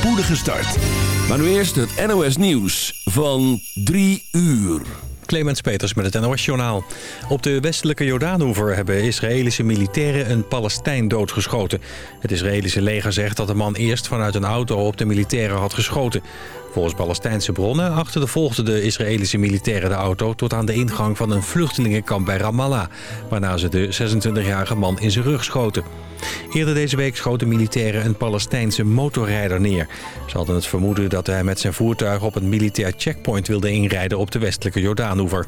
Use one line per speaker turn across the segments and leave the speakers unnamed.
spoedige start. Maar nu eerst het NOS Nieuws van 3 uur.
Clemens Peters met het NOS-journaal. Op de westelijke Jordaanoever hebben Israëlische militairen een Palestijn doodgeschoten. Het Israëlische leger zegt dat de man eerst vanuit een auto op de militairen had geschoten. Volgens Palestijnse bronnen achtervolgden de Israëlische militairen de auto... tot aan de ingang van een vluchtelingenkamp bij Ramallah... waarna ze de 26-jarige man in zijn rug schoten. Eerder deze week schoten militairen een Palestijnse motorrijder neer. Ze hadden het vermoeden dat hij met zijn voertuig op een militair checkpoint wilde inrijden op de westelijke Jordaanoever.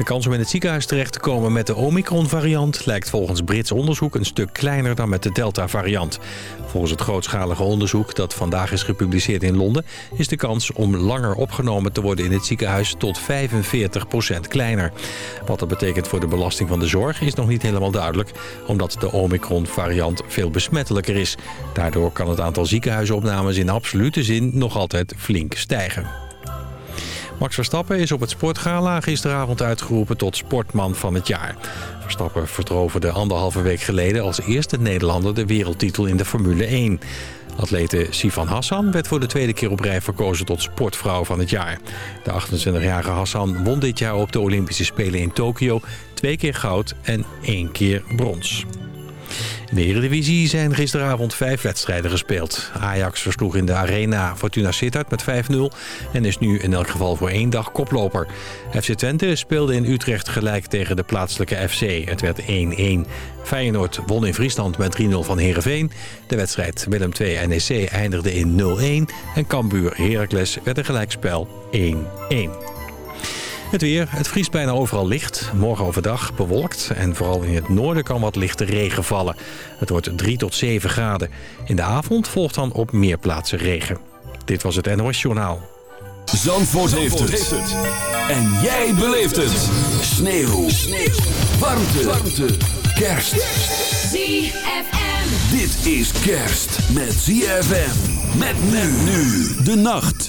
De kans om in het ziekenhuis terecht te komen met de Omicron-variant... lijkt volgens Brits onderzoek een stuk kleiner dan met de Delta-variant. Volgens het grootschalige onderzoek dat vandaag is gepubliceerd in Londen... is de kans om langer opgenomen te worden in het ziekenhuis tot 45% kleiner. Wat dat betekent voor de belasting van de zorg is nog niet helemaal duidelijk... omdat de Omicron-variant veel besmettelijker is. Daardoor kan het aantal ziekenhuisopnames in absolute zin nog altijd flink stijgen. Max Verstappen is op het Sportgala gisteravond uitgeroepen tot sportman van het jaar. Verstappen verdroverde anderhalve week geleden als eerste Nederlander de wereldtitel in de Formule 1. Atlete Sivan Hassan werd voor de tweede keer op rij verkozen tot sportvrouw van het jaar. De 28-jarige Hassan won dit jaar op de Olympische Spelen in Tokio twee keer goud en één keer brons. In de Eredivisie zijn gisteravond vijf wedstrijden gespeeld. Ajax versloeg in de Arena Fortuna Sittard met 5-0... en is nu in elk geval voor één dag koploper. FC Twente speelde in Utrecht gelijk tegen de plaatselijke FC. Het werd 1-1. Feyenoord won in Friesland met 3-0 van Heerenveen. De wedstrijd Willem II-NEC eindigde in 0-1... en Cambuur Heracles werd een gelijkspel 1-1. Het weer. Het vriest bijna overal licht. Morgen overdag bewolkt. En vooral in het noorden kan wat lichte regen vallen. Het wordt 3 tot 7 graden. In de avond volgt dan op meer plaatsen regen. Dit was het NOS Journaal.
Zandvoort, heeft, het. En jij beleeft het. Sneeuw. Sneeuw. Warmte. Warmte. Kerst.
ZFM.
Dit is kerst met ZFM. Met men nu de nacht.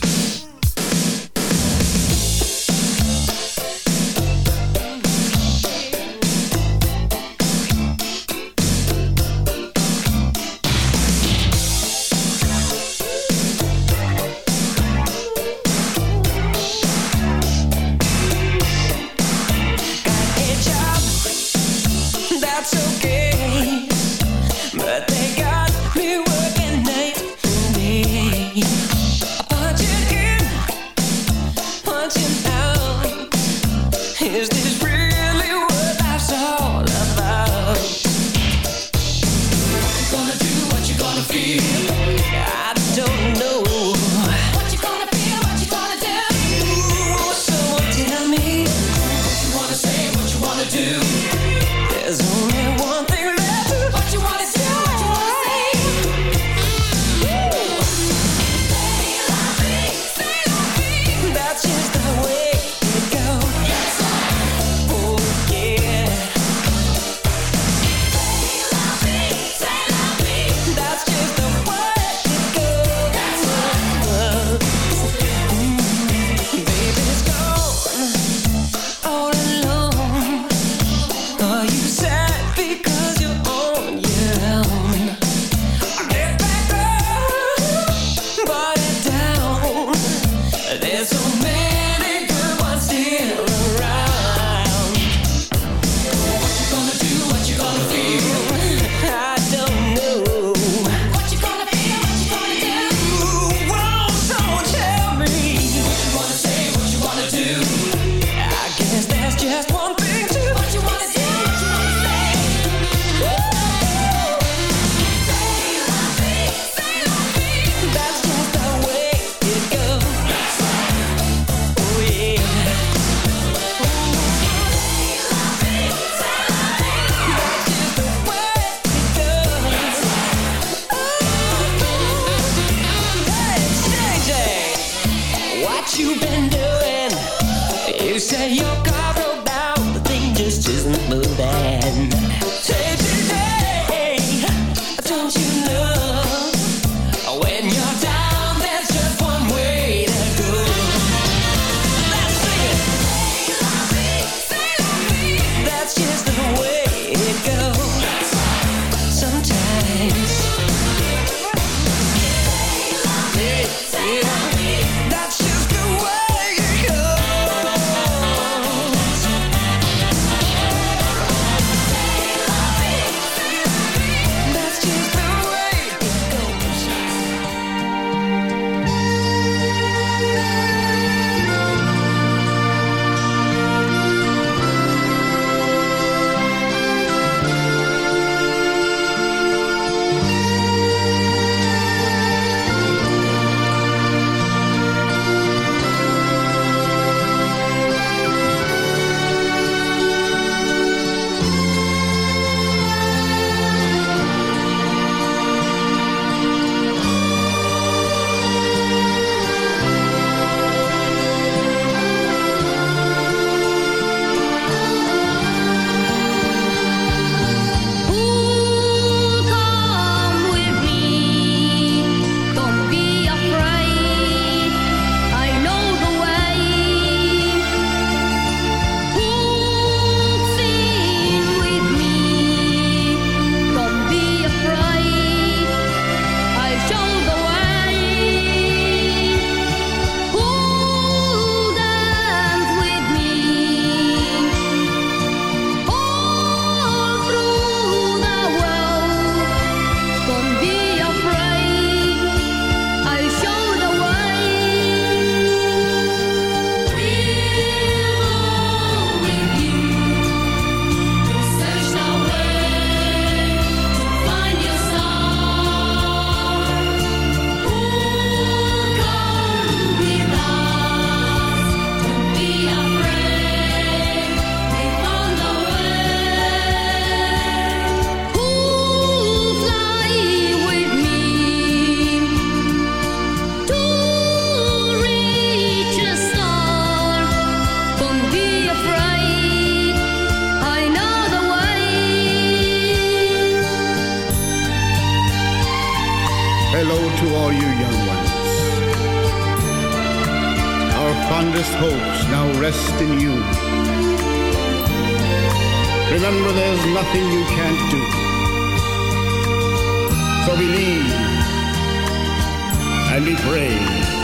And be brave.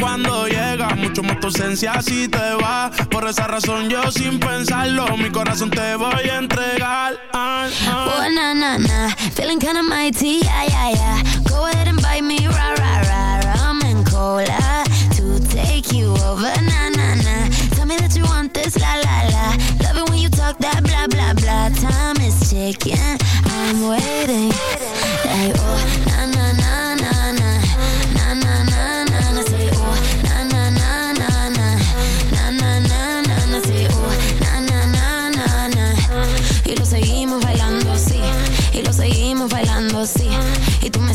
Cuando llega, mucho más tu ausencia si te va. Por esa razón yo sin pensarlo, mi corazón te voy a entregar.
Oh, na, na, na. Feeling kinda mighty, yeah, yeah, yeah. Go ahead and buy me, rah, rah, rah, rum and cola. To take you over, na, na, na. Tell me that you want this, la, la, la. Love it when you talk that blah, blah, blah. Time is ticking, I'm waiting.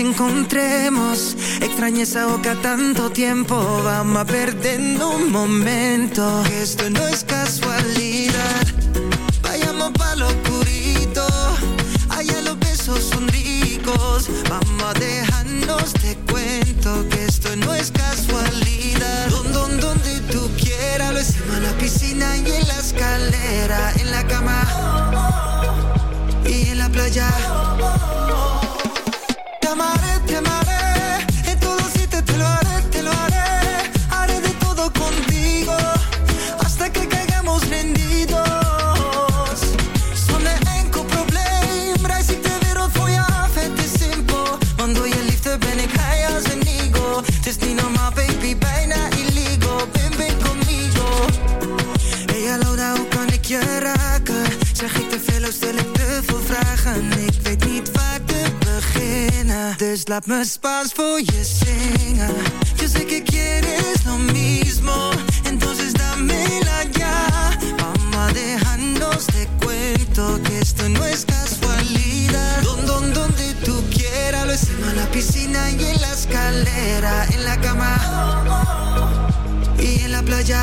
encontremos. Extraña esa boca tanto tiempo. Vamos a perder un momento. Esto no es casualidad. laat me Spaans voor je. Yo sé que quieres lo mismo, entonces dámela ya. Mamá, déjanos de cuento que esto no es casualidad. Don, don, donde tú quieras, lo hicimos en la piscina y en la escalera, en la cama y en la playa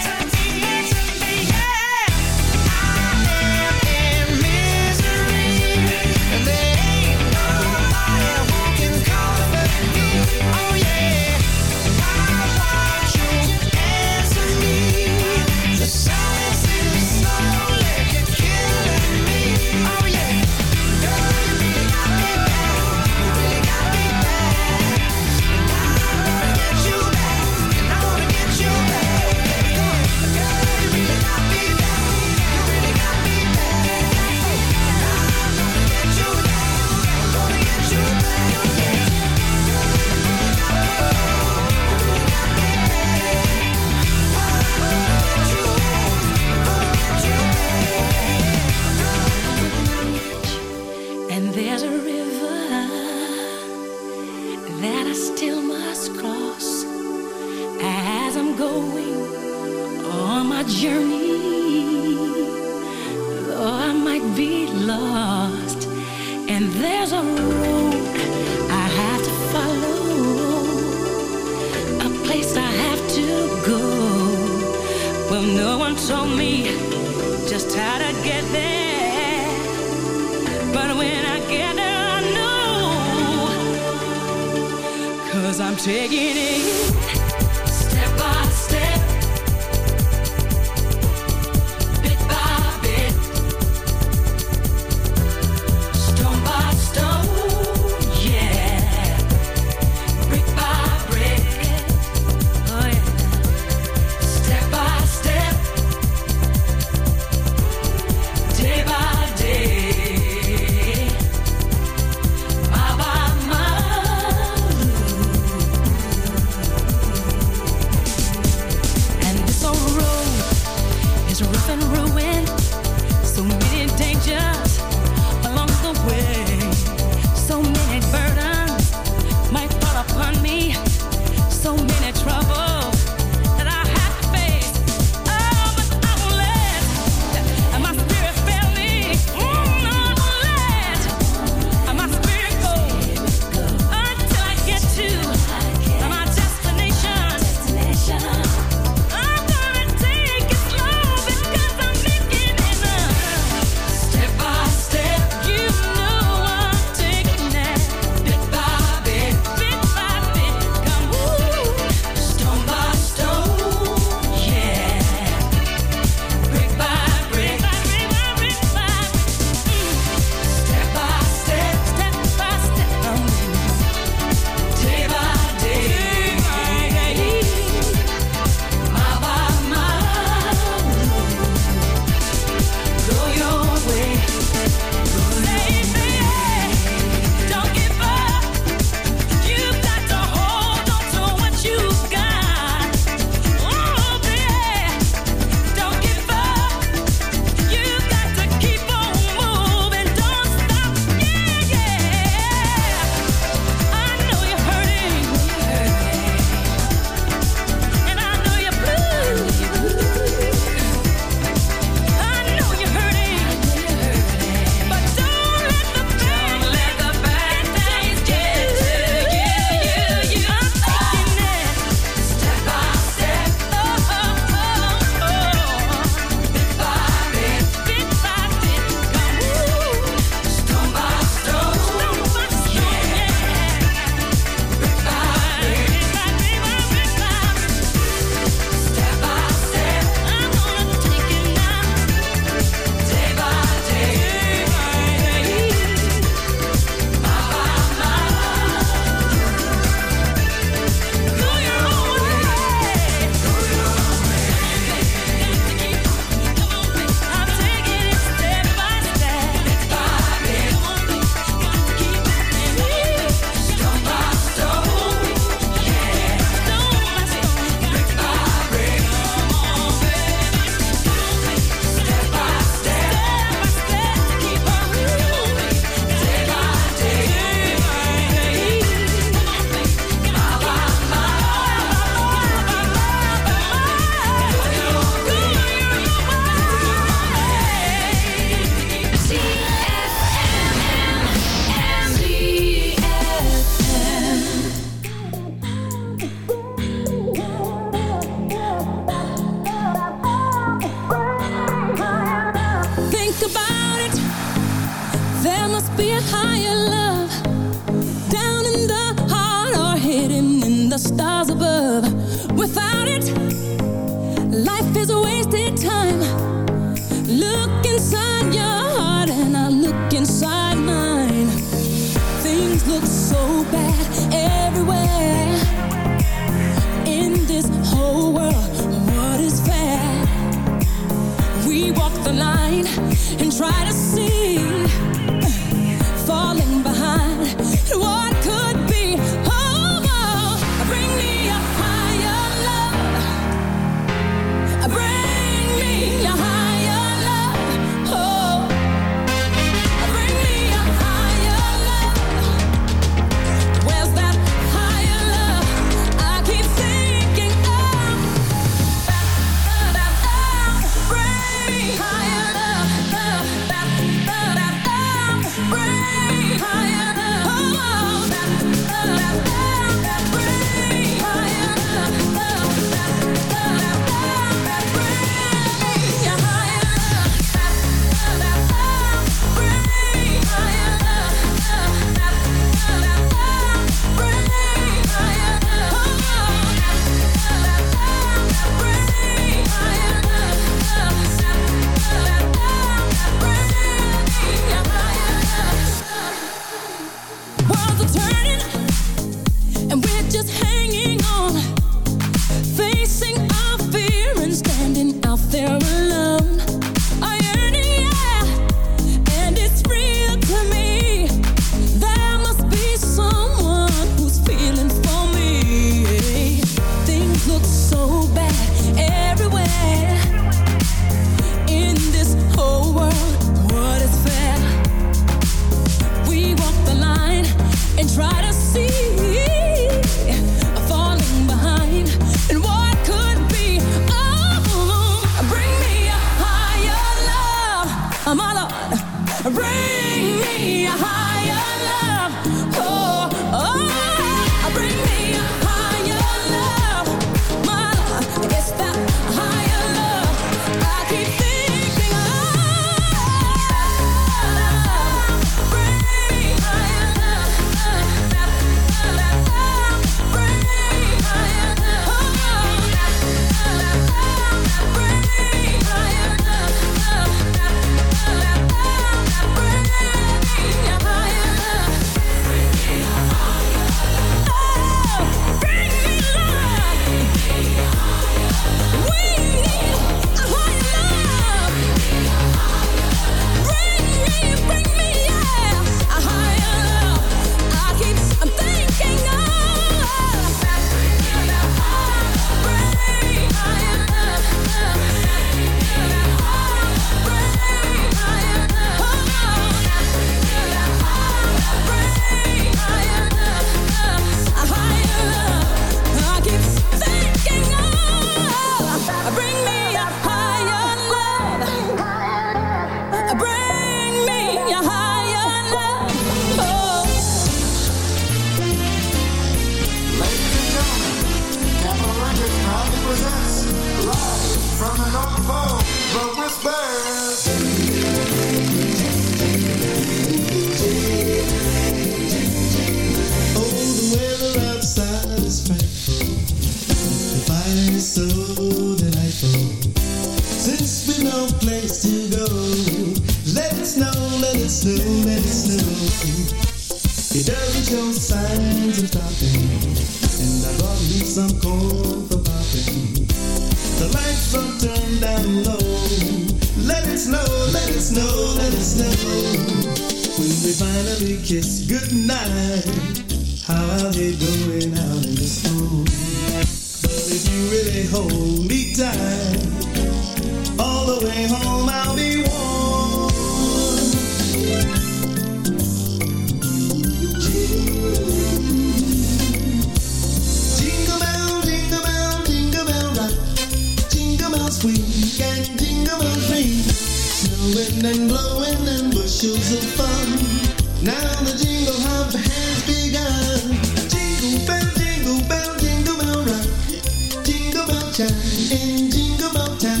in
Jingle Bell Town,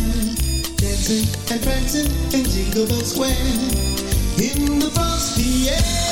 dancing and prancing in Jingle Bell Square. In the frosty air.